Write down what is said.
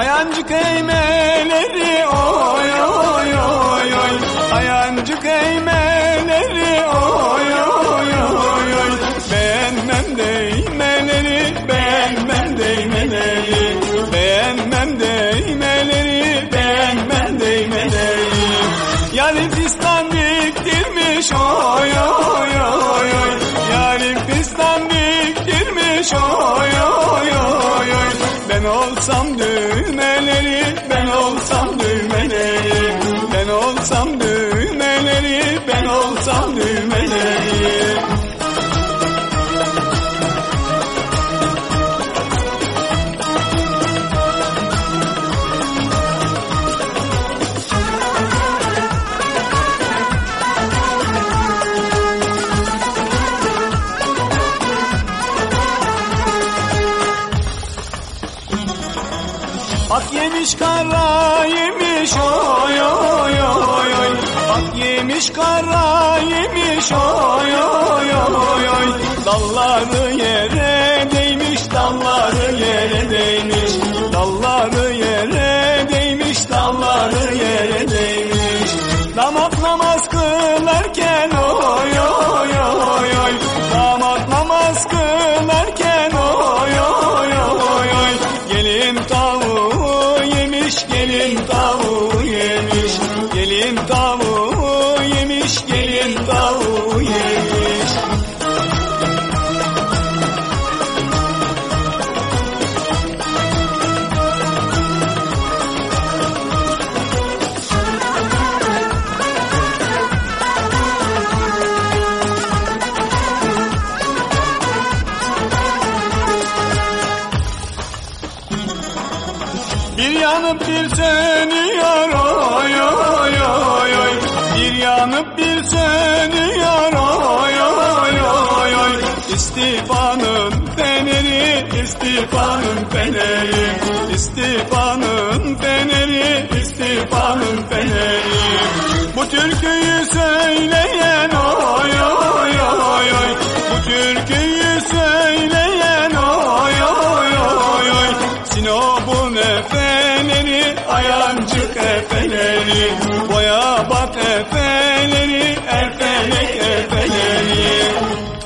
Ayancık eğmeleri oy oy oy oy Ayancık eğmeleri Ben olsam düğmeleri ben olsam düğmeleri Ben olsam düğmeleri Bak yemiş kara yemiş oy oy oy oy. Bak yemiş kara yemiş oy oy oy oy. Dalları yere değmiş Bir yanıp bir sönüyor oy oy oy oy. Bir yanıp bir sönüyor oy oy oy oy. İstifanın feneri istifanın feneri. İstifanın feneri istifanın feneri beni Boya bak efendim